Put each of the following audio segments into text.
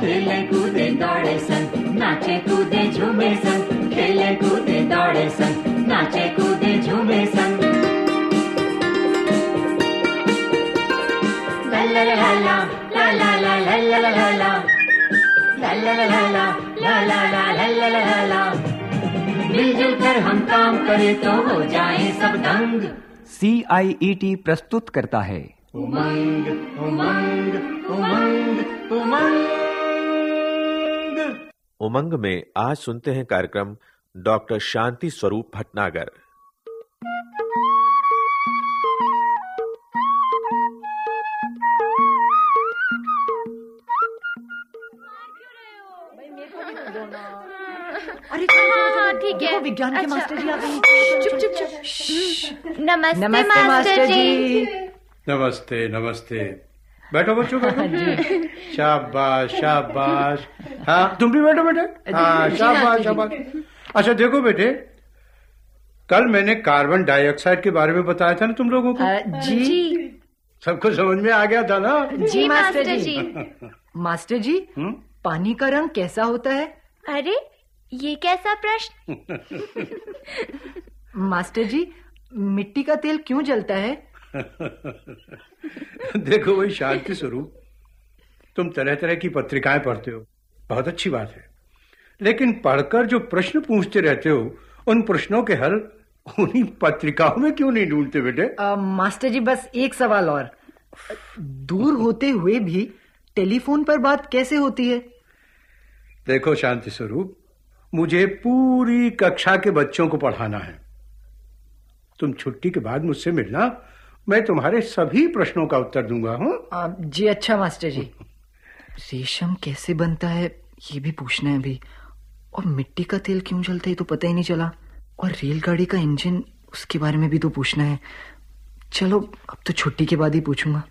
खेले कूदे दौड़े सन, नाचे कूदे झूमे सन। खेले कूदे दौड़े सन, नाचे कूदे झूमे सन। ला हम काम करें तो हो जाए सब दंग सी आई ई टी प्रस्तुत करता है। उमंग उमंग उमंग उमंग उमंग में आज सुनते हैं कार्यक्रम डॉक्टर शांति स्वरूप भटनागर। अरे हाँ, ठीक है। विज्ञान के अच्छा। मास्टर जी आ गए। चुप चुप चुप। नमस्ते, नमस्ते मास्टर जी। नमस्ते नमस्ते। बैठो बच्चों बैठो। शाबाश शाबाश। हाँ तुम भी बैठो बेटे। हाँ शाबाश शाबाश। अच्छा देखो बेटे कल मैंने कार्बन डाइऑक्साइड के बारे में बताया था ना तुम लोगों को? जी। जी। सबको समझ में आ गया था ना? जी मास्टर जी। मास्टर जी हम्म? पानी का रंग कैसा होता है? अरे ये कैसा प्रश्न? मास्टर जी मिट्टी का तेल क्यों जलता है? देखो वही शांति स्वरूप। तुम तरह तरह की पत्रिकाएँ पढ़ते हो। बहुत अच्छी बात है। लेकिन पढ़कर जो प्रश्न पूछते रहते हो उन प्रश्नों के हल उन्हीं पत्रिकाओं में क्यों नहीं ढूंढते बेटे? मास्टर जी बस एक सवाल और। दूर होते हुए भी टेलीफोन पर बात कैसे होती है? देखो शांति स्वरूप मुझे पूरी कक्षा के बच्चों को पढ़ाना है। तुम छुट्टी के बाद मुझसे मिलना मैं तुम्हारे सभी प्रश्नों का उत्तर दूँगा, हूँ? जी अच्छा मास्टर जी। रेशम कैसे बनता है, ये भी पूछना है अभी। और मिट्टी का तेल क्यों जलता है तो पता ही नहीं चला। और रेलगाड़ी का इंजन, उसके बारे में भी तो पूछना है। चलो, अब तो छुट्टी के बाद ही पूछूँगा।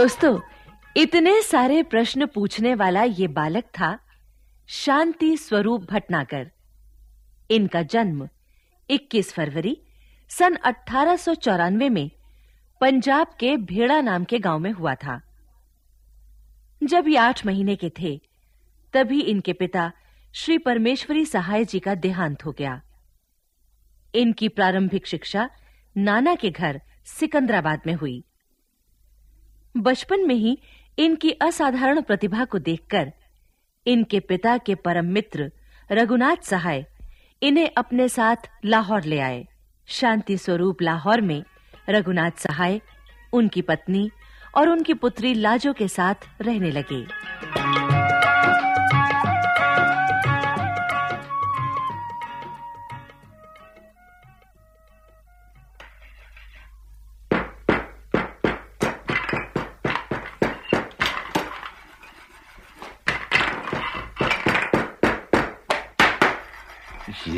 दोस्तों, इतने सारे प्रश्न पूछने वाला ये बालक था शांति स्वरूप भटनागर। इनका जन्म 21 फरवरी सन 1894 में पंजाब के भेड़ा नाम के गाँव में हुआ था। जब ये आठ महीने के थे, तभी इनके पिता श्री परमेश्वरी सहाय जी का देहांत हो गया। इनकी प्रारंभिक शिक्षा नाना के घर सिकंदराबाद में हुई। बचपन में ही इनकी असाधारण प्रतिभा को देखकर, इनके पिता के परम मित्र रघुनाथ सहाय इन्हें अपने साथ लाहौर ले आए। शांति स्वरूप लाहौर में रघुनाथ सहाय, उनकी पत्नी और उनकी पुत्री लाजो के साथ रहने लगे।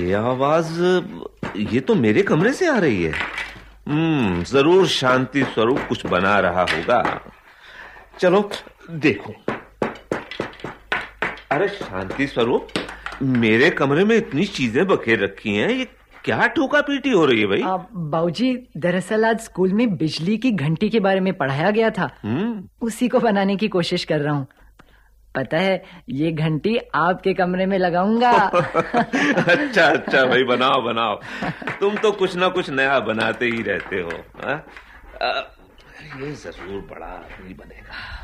ये आवाज़ ये तो मेरे कमरे से आ रही है। हम्म ज़रूर शांति स्वरूप कुछ बना रहा होगा। चलो देखो। अरे शांति स्वरूप मेरे कमरे में इतनी चीज़ें बखेर रखी हैं ये क्या ठोका पीटी हो रही है भाई? बाबूजी दरअसल आज स्कूल में बिजली की घंटी के बारे में पढ़ाया गया था। हम्म। उसी को बनाने की कोशिश कर रहा हूँ। पता है ये घंटी आपके कमरे में लगाऊँगा। अच्छा अच्छा भाई बनाओ बनाओ। तुम तो कुछ ना कुछ नया बनाते ही रहते हो हाँ? ये ज़रूर बड़ा आदमी बनेगा।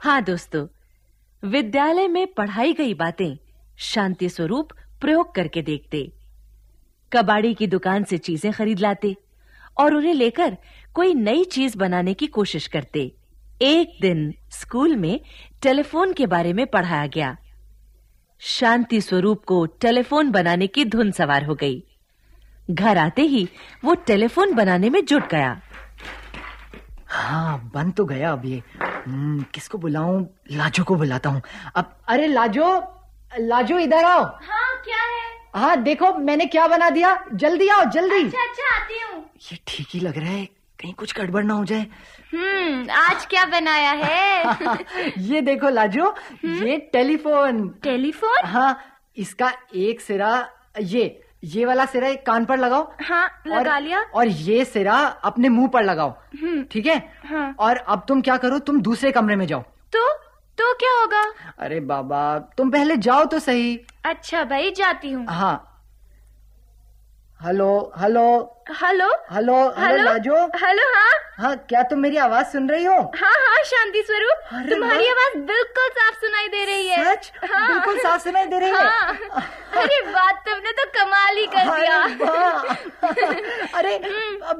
हाँ दोस्तों विद्यालय में पढ़ाई गई बातें शांति स्वरूप प्रयोग करके देखते। कबाड़ी की दुकान से चीज़ें खरीद लाते और उन्हें लेकर कोई नई चीज़ बनाने की कोशिश करते। एक दिन स्कूल में टेलीफोन के बारे में पढ़ाया गया। शांति स्वरूप को टेलीफोन बनाने की धुन सवार हो गई। घर आते ही वो टेलीफोन बनाने में जुट गया। हाँ बन तो गया अब ये। हम्म, किसको बुलाऊं? लाजो को बुलाता हूँ। अब अरे लाजो लाजो इधर आओ। हाँ क्या है? हाँ देखो मैंने क्या बना दिया? जल्दी आओ जल्दी। अच्छा अच्छा आती हूँ। ये ठीक ही लग रहा है कहीं कुछ गड़बड़ ना हो जाए। हम्म आज क्या बनाया है? ये देखो लाजो ये टेलीफोन। टेलीफोन? हाँ इसका एक सिरा ये ये वाला सिरा एक कान पर लगाओ। हाँ लगा और, लिया। और ये सिरा अपने मुँह पर लगाओ। ठीक है? हाँ। और अब तुम क्या करो तुम दूसरे कमरे में जाओ। तो तो क्या होगा? अरे बाबा तुम पहले जाओ तो सही। अच्छा भाई जाती हूँ। हाँ। Hello hello. Hello? Hello hello? Lajo hello हाँ? हाँ क्या तुम मेरी आवाज़ सुन रही हो? हाँ हाँ शांति स्वरूप। तुम्हारी आवाज़ बिल्कुल साफ़ सुनाई दे रही है। सच? बिल्कुल साफ़ सुनाई दे रही है? हाँ। अरे बात तुमने तो कमाल ही कर दिया। अरे वाह। अरे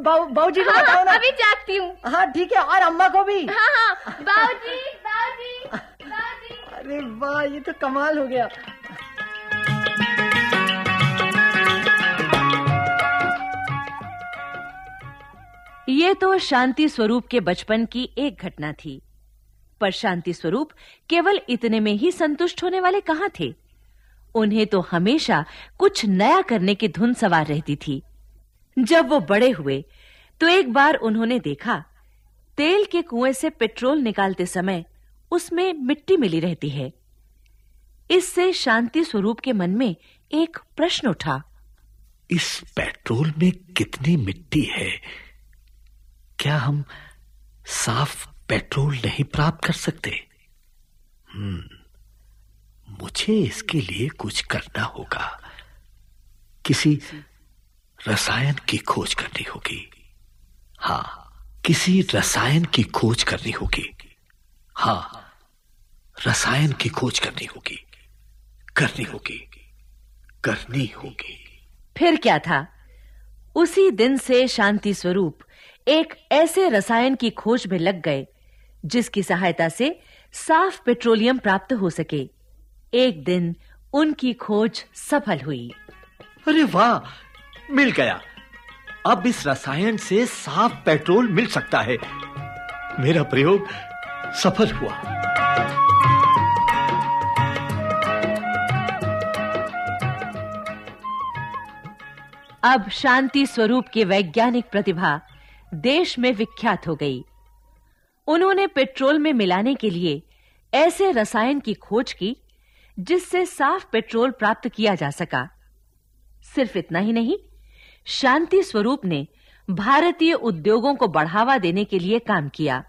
बाऊ को हाँ, बताओ ना। अभी जागती हूँ। हाँ ठीक है और अम्मा को भी। हाँ हाँ। बाबूजी बाबूजी बाबूजी अरे वाह ये तो कमाल हो गया। ये तो शांति स्वरूप के बचपन की एक घटना थी। पर शांति स्वरूप केवल इतने में ही संतुष्ट होने वाले कहाँ थे? उन्हें तो हमेशा कुछ नया करने की धुन सवार रहती थी। जब वो बड़े हुए तो एक बार उन्होंने देखा, तेल के कुएँ से पेट्रोल निकालते समय उसमें मिट्टी मिली रहती है। इससे शांति स्वरूप के मन में एक प्रश्न उठा। इस पेट्रोल में कितनी मिट्टी है? क्या हम साफ़ पेट्रोल नहीं प्राप्त कर सकते? हम्म मुझे इसके लिए कुछ करना होगा। किसी रसायन की खोज करनी होगी। हाँ किसी रसायन की खोज करनी होगी। हाँ रसायन की खोज करनी होगी। करनी होगी। करनी होगी। फिर क्या था? उसी दिन से शांति स्वरूप एक ऐसे रसायन की खोज में लग गए जिसकी सहायता से साफ़ पेट्रोलियम प्राप्त हो सके। एक दिन उनकी खोज सफल हुई। अरे वाह! मिल गया। अब इस रसायन से साफ़ पेट्रोल मिल सकता है। मेरा प्रयोग सफल हुआ। अब शांति स्वरूप की वैज्ञानिक प्रतिभा देश में विख्यात हो गई। उन्होंने पेट्रोल में मिलाने के लिए ऐसे रसायन की खोज की, जिससे साफ़ पेट्रोल प्राप्त किया जा सका। सिर्फ़ इतना ही नहीं, शांति स्वरूप ने भारतीय उद्योगों को बढ़ावा देने के लिए काम किया।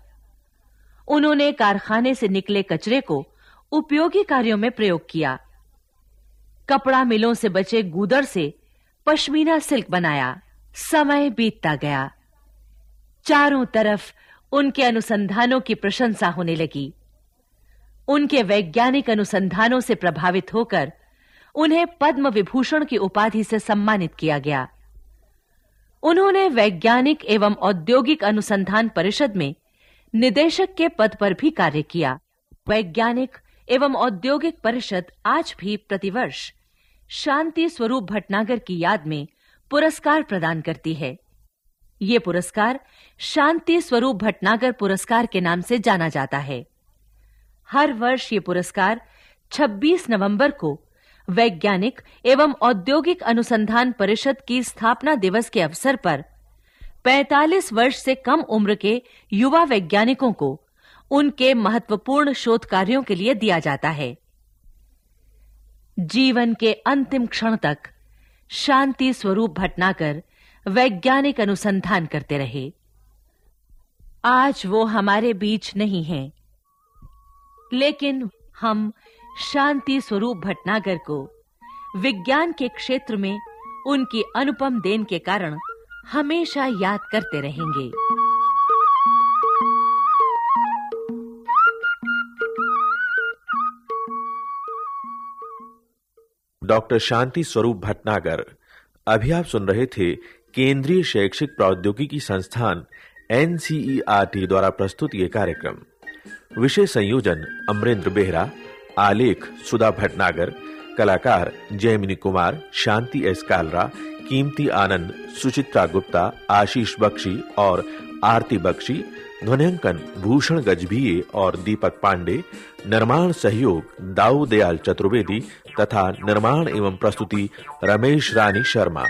उन्होंने कारखाने से निकले कचरे को उपयोगी कार्यों में प्रयोग किया। कपड़ा मिलों से बचे गूदर से पश्मीना सिल्क बनाया। समय बीतता गया। चारों तरफ़ उनके अनुसंधानों की प्रशंसा होने लगी। उनके वैज्ञानिक अनुसंधानों से प्रभावित होकर उन्हें पद्म विभूषण की उपाधि से सम्मानित किया गया। उन्होंने वैज्ञानिक एवं औद्योगिक अनुसंधान परिषद में निदेशक के पद पर भी कार्य किया। वैज्ञानिक एवं औद्योगिक परिषद आज भी प्रतिवर्ष शांति स्वरूप भटनागर की याद में पुरस्कार प्रदान करती है। ये पुरस्कार शांति स्वरूप भटनागर पुरस्कार के नाम से जाना जाता है। हर वर्ष ये पुरस्कार 26 नवंबर को वैज्ञानिक एवं औद्योगिक अनुसंधान परिषद की स्थापना दिवस के अवसर पर 45 वर्ष से कम उम्र के युवा वैज्ञानिकों को उनके महत्वपूर्ण शोध कार्यों के लिए दिया जाता है। जीवन के अंतिम क्षण तक शांति स्वरूप भटनाकर वैज्ञानिक अनुसंधान करते रहे। आज वो हमारे बीच नहीं हैं। लेकिन हम शांति स्वरूप भटनागर को विज्ञान के क्षेत्र में उनकी अनुपम देन के कारण हमेशा याद करते रहेंगे। डॉक्टर शांति स्वरूप भटनागर, अभी आप सुन रहे थे केंद्रीय शैक्षिक प्रौद्योगिकी संस्थान एनसीईआरटी द्वारा प्रस्तुत ये कार्यक्रम। विषय संयोजन अमरेंद्र बेहरा, आलेख सुधा भटनागर, कलाकार जयमिनी कुमार, शांति एस कालरा, कीमती आनंद, सुचित्रा गुप्ता, आशीष बख्शी और आरती बख्शी ध्वनियांकन भूषण गजभिये और दीपक पांडे, निर्माण सहयोग दाऊ दयाल चतुर्वेदी तथा निर्माण एवं प्रस्तुति रमेश रानी शर्मा।